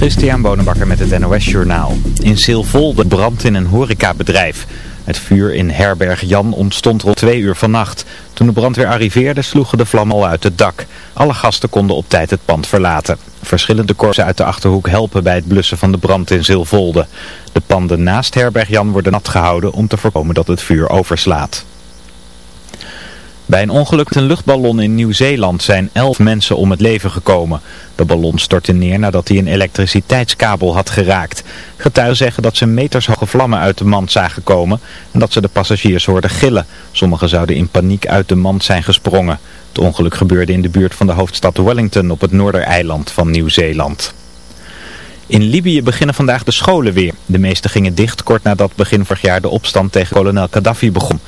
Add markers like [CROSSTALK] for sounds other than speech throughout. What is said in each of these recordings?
Christian Bonenbakker met het NOS Journaal. In Silvolde brand in een horecabedrijf. Het vuur in herberg Jan ontstond rond twee uur vannacht. Toen de brandweer arriveerde sloegen de vlammen al uit het dak. Alle gasten konden op tijd het pand verlaten. Verschillende korpsen uit de Achterhoek helpen bij het blussen van de brand in Zilvolde. De panden naast herberg Jan worden nat gehouden om te voorkomen dat het vuur overslaat. Bij een ongeluk met een luchtballon in Nieuw-Zeeland zijn elf mensen om het leven gekomen. De ballon stortte neer nadat hij een elektriciteitskabel had geraakt. Getuigen zeggen dat ze metershoge vlammen uit de mand zagen komen en dat ze de passagiers hoorden gillen. Sommigen zouden in paniek uit de mand zijn gesprongen. Het ongeluk gebeurde in de buurt van de hoofdstad Wellington op het noordereiland van Nieuw-Zeeland. In Libië beginnen vandaag de scholen weer. De meeste gingen dicht kort nadat begin vorig jaar de opstand tegen kolonel Gaddafi begon.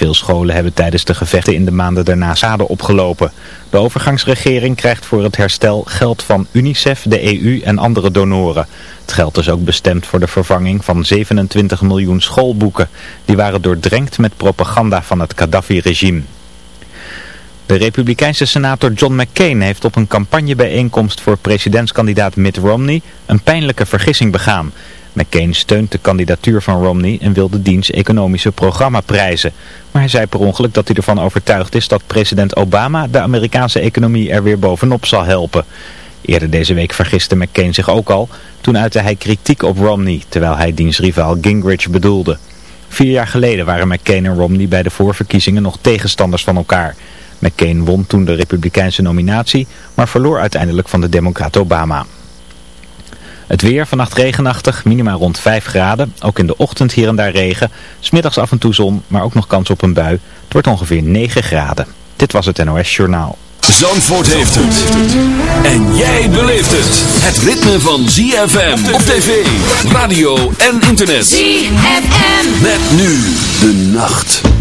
Veel scholen hebben tijdens de gevechten in de maanden daarna zaden opgelopen. De overgangsregering krijgt voor het herstel geld van UNICEF, de EU en andere donoren. Het geld is ook bestemd voor de vervanging van 27 miljoen schoolboeken. Die waren doordrenkt met propaganda van het Gaddafi-regime. De republikeinse senator John McCain heeft op een campagnebijeenkomst voor presidentskandidaat Mitt Romney een pijnlijke vergissing begaan. McCain steunt de kandidatuur van Romney en wil de diens economische programma prijzen. Maar hij zei per ongeluk dat hij ervan overtuigd is dat president Obama de Amerikaanse economie er weer bovenop zal helpen. Eerder deze week vergiste McCain zich ook al. Toen uitte hij kritiek op Romney, terwijl hij diens rivaal Gingrich bedoelde. Vier jaar geleden waren McCain en Romney bij de voorverkiezingen nog tegenstanders van elkaar. McCain won toen de republikeinse nominatie, maar verloor uiteindelijk van de democrat Obama. Het weer vannacht regenachtig, minima rond 5 graden. Ook in de ochtend hier en daar regen. Smiddags af en toe zon, maar ook nog kans op een bui. Het wordt ongeveer 9 graden. Dit was het NOS Journaal. Zandvoort heeft het. En jij beleeft het. Het ritme van ZFM op tv, radio en internet. ZFM. Met nu de nacht.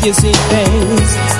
Zandvoort, op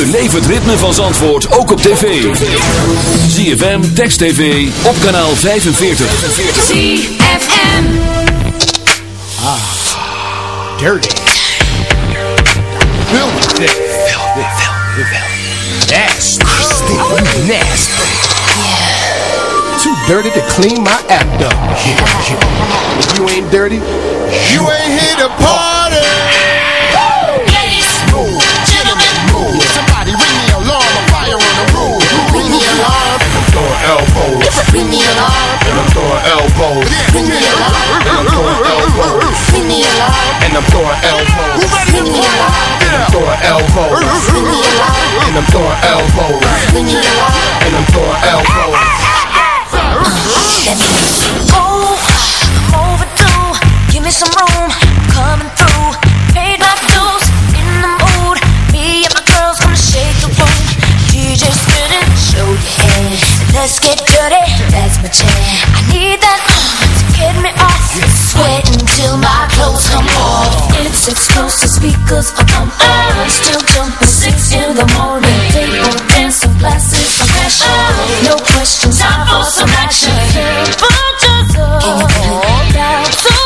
Beleef het ritme van Zandvoort ook op tv. ZFM, Text TV, op kanaal 45. ZFM. Ah, dirty. Filthy. Filthy. Filthy. Nasty. Nasty. Too dirty to clean my act up. If you ain't dirty, you ain't here to party. Elbows. Ring the alarm. And I'm throwing elbows. Ring the alarm. And I'm throwing elbows. Ring the alarm. And I'm throwing elbows. Ring the alarm. And I'm throwing elbows. Ring the alarm. And I'm throwing elbows. Ring the alarm. And I'm throwing elbows. Oh, I'm overdue. Give me some room. I'm coming through. Paid my dues. In the mood. Me and my girls gonna shake the room. DJ spinning. Show your head. Let's get dirty. That's my jam. I need that to get me off. Sweating till my clothes come off. It's exclusive speakers up on uh, Still jumping six in the morning. Table dancing glasses of passion. No questions. Time for some action. Put yourself down to it.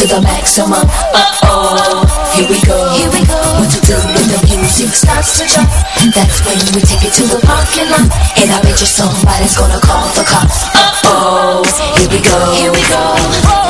To the maximum. Uh oh, here we go, here we go. What to do when the music starts to jump? That's when we take it to the parking lot. And I bet you somebody's gonna call the cops. Uh oh, here we go, here we go.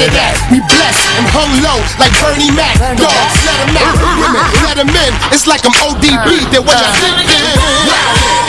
You that? We blessed and hung low like Bernie Mac. Dogs, let 'em out. [LAUGHS] Women, let 'em in. It's like I'm ODB. They're what you thinking.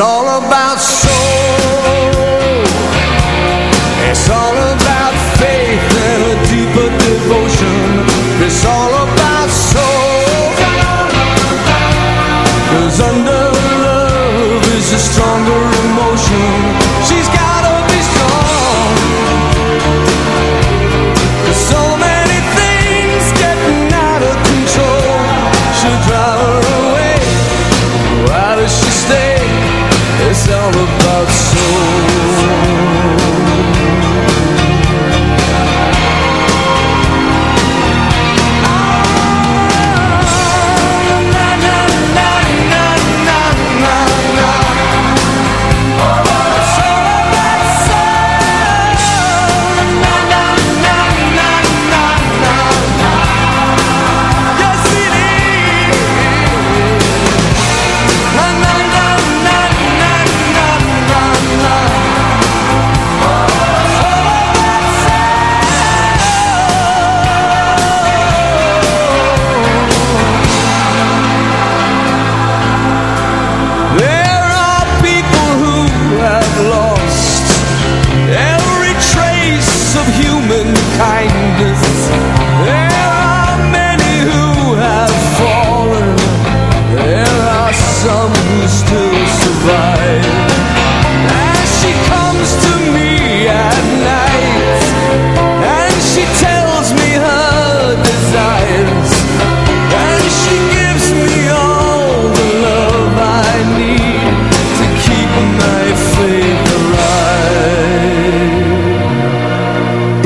all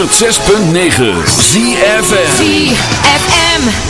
106.9 ZFM ZFM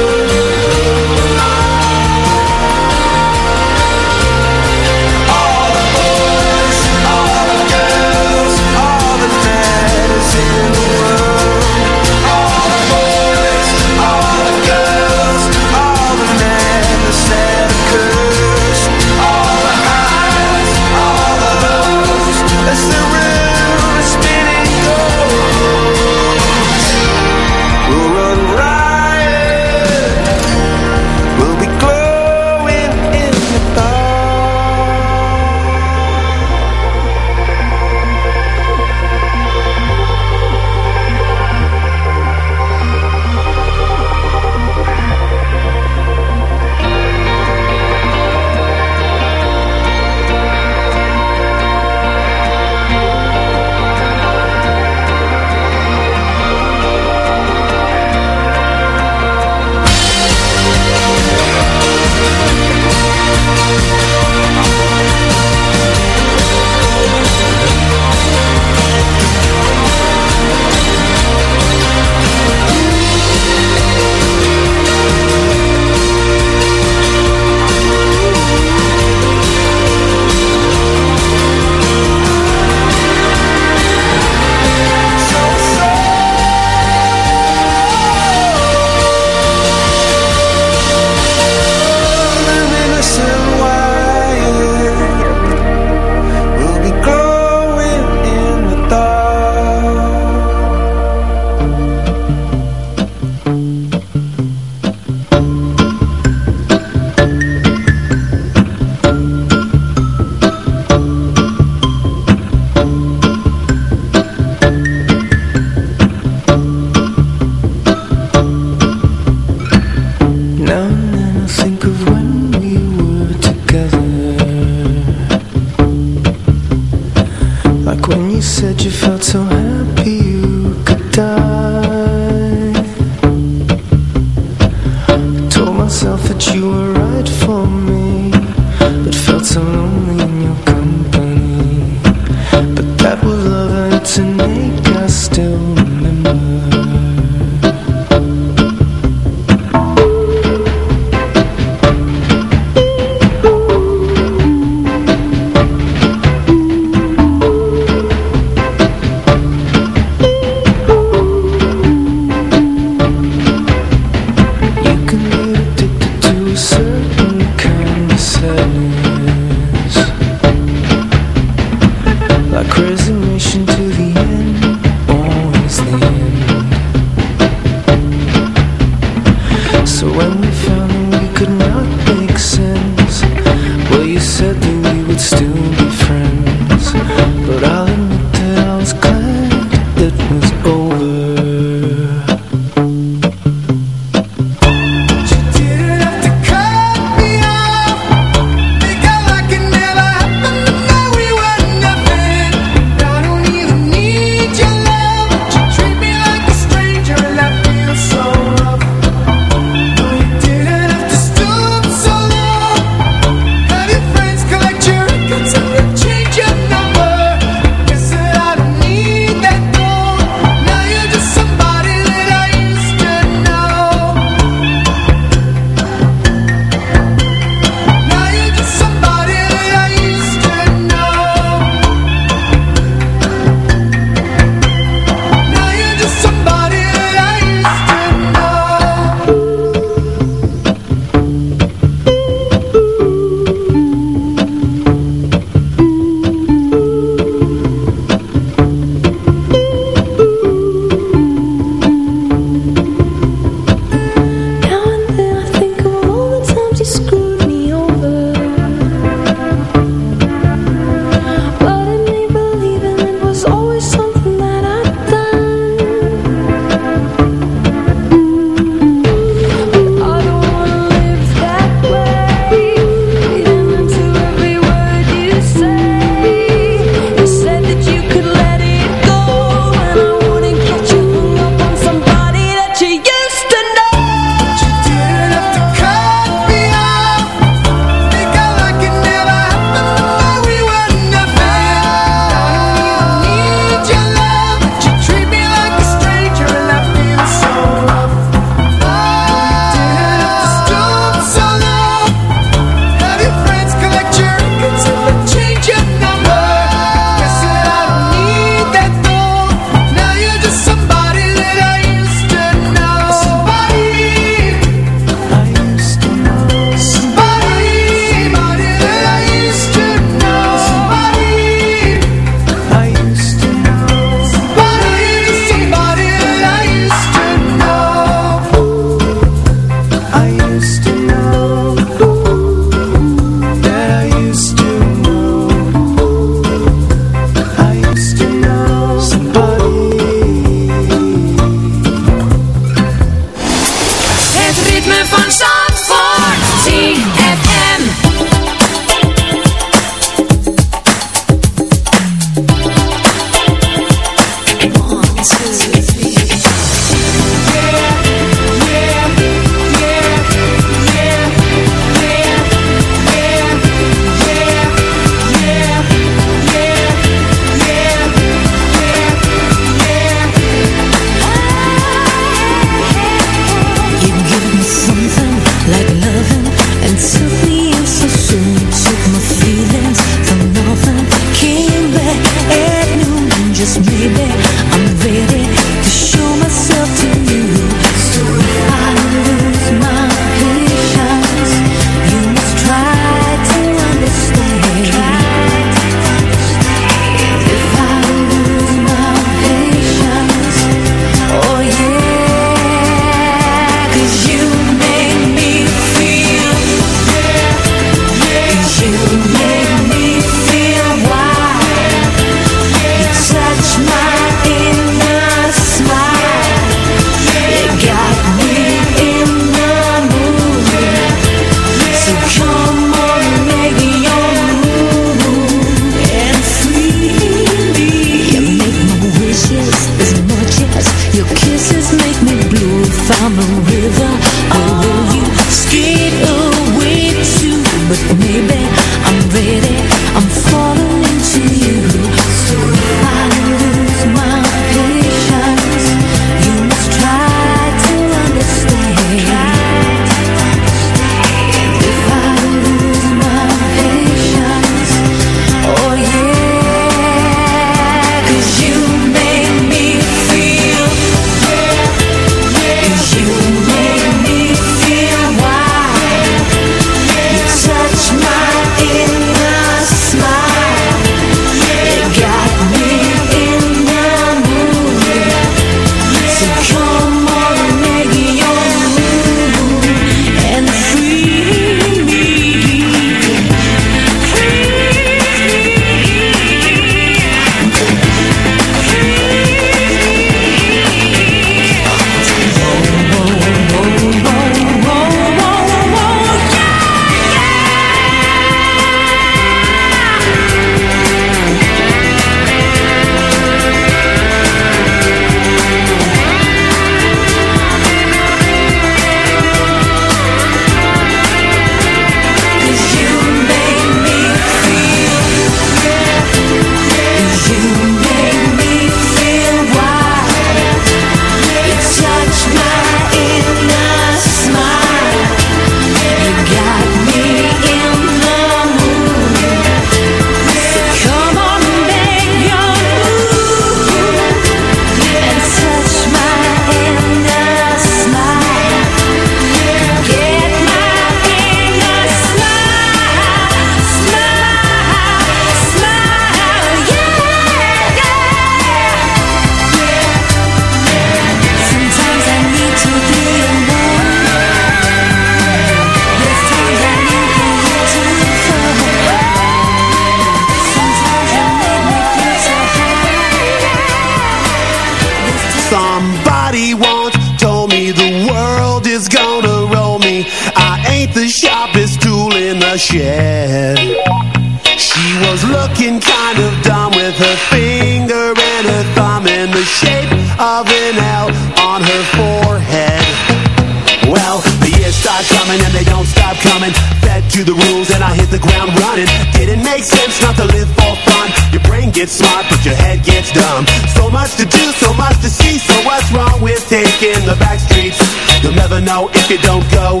much to do, so much to see. So what's wrong with taking the back streets? You'll never know if you don't go.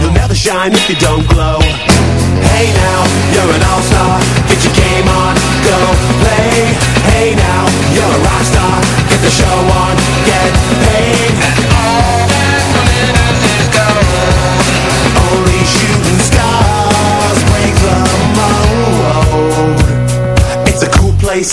You'll never shine if you don't glow. Hey now, you're an all-star. Get your game on, go play. Hey now, you're a rock star. Get the show on, get paid. And all that is. Only shooting stars break the mold. It's a cool place,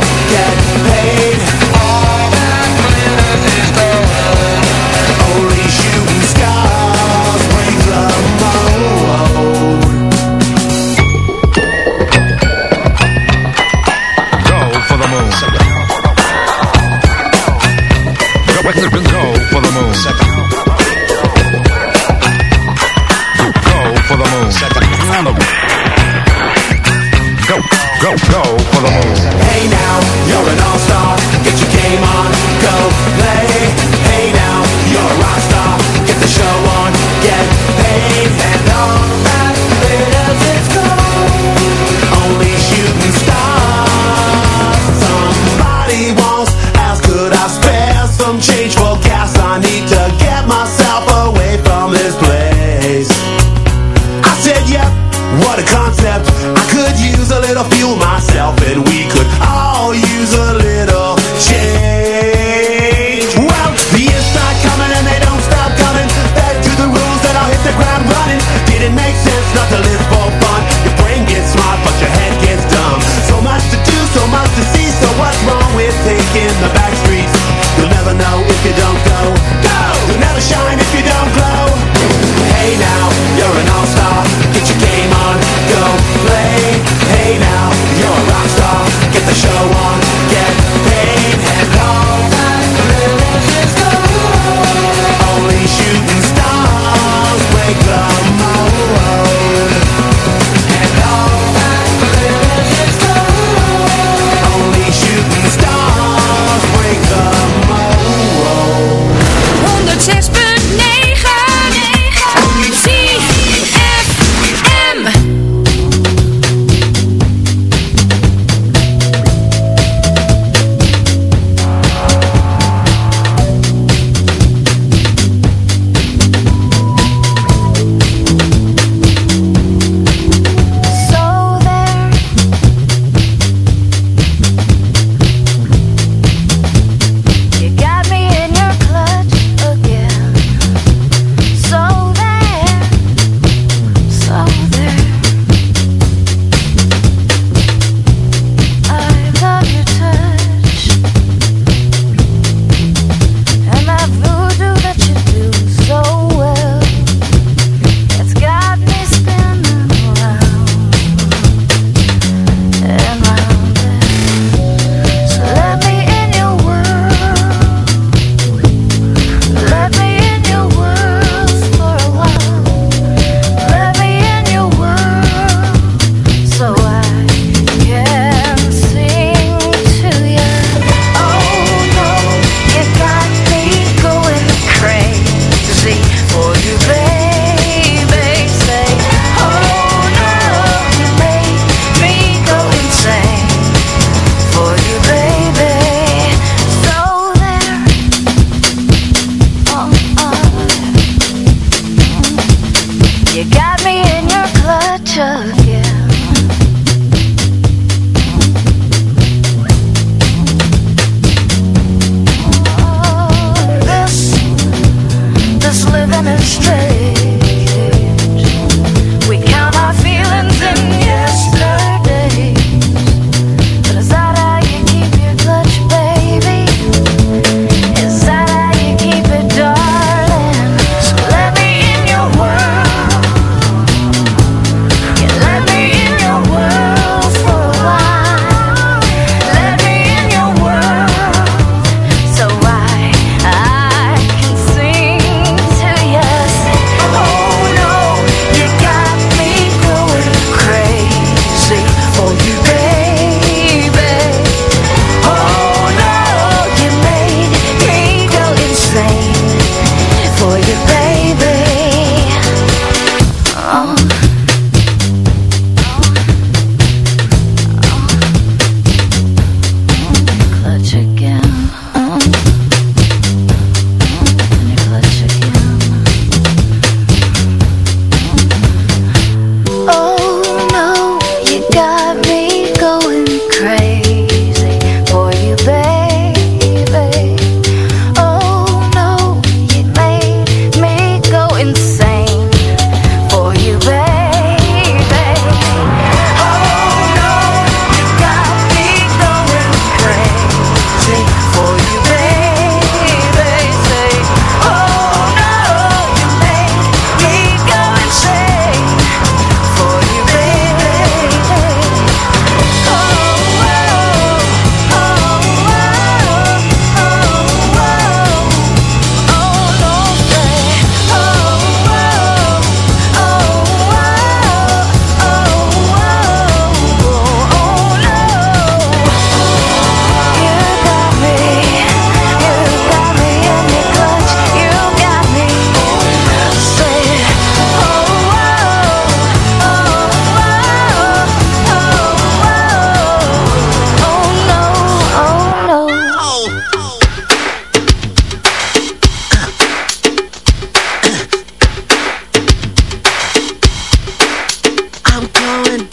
Go, for the moon. Go for the moon. Go, go, go for the moon. Hey now, you're an all-star. Get your game on, go play. Hey now, you're a rock star. Get the show on, get paid.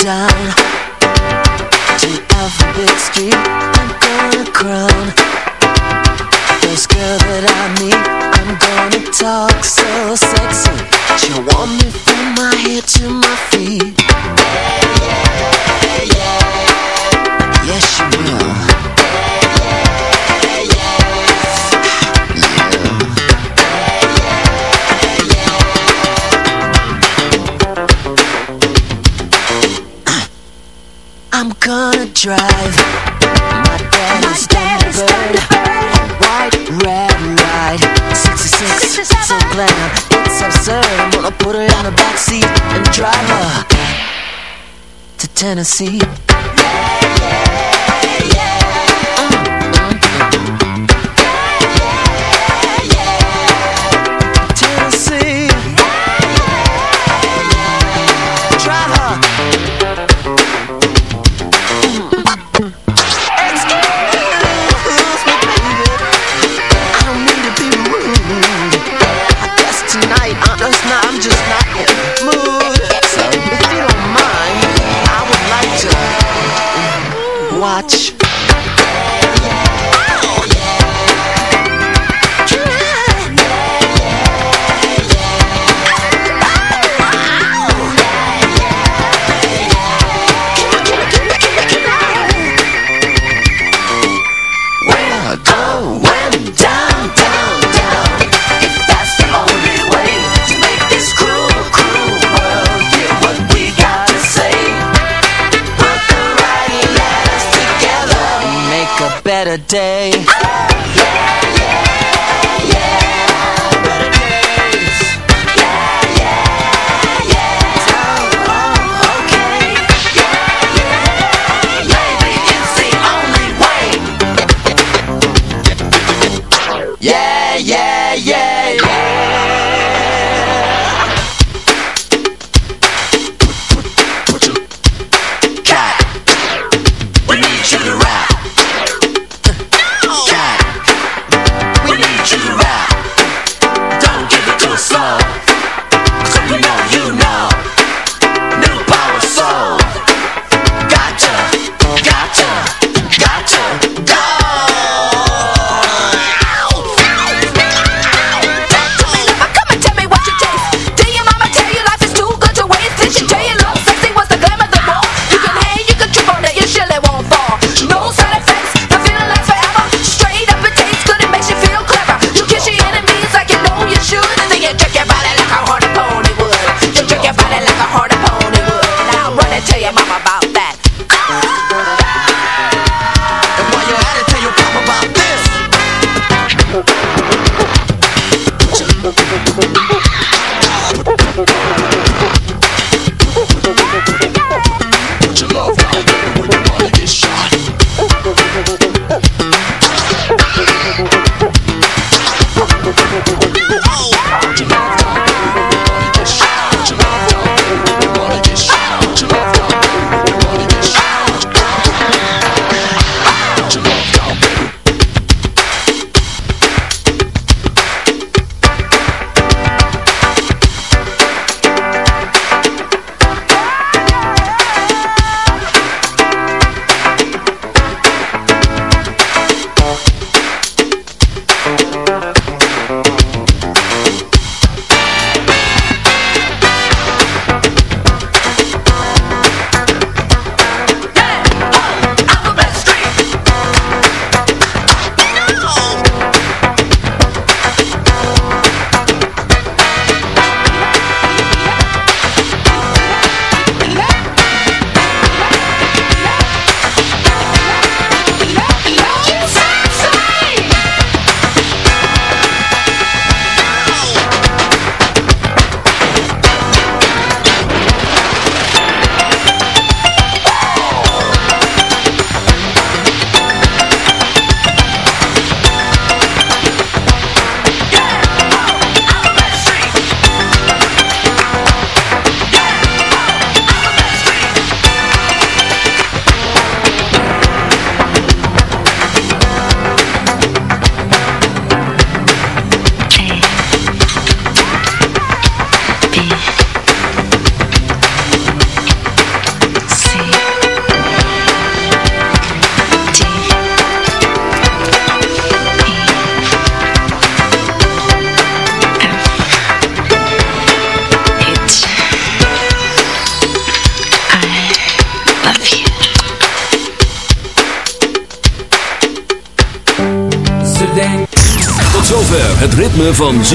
down drive. My dad My is Thunderbird. White, red, ride. 66, so glad. It's absurd. I'm gonna put her in the backseat and drive her to Tennessee.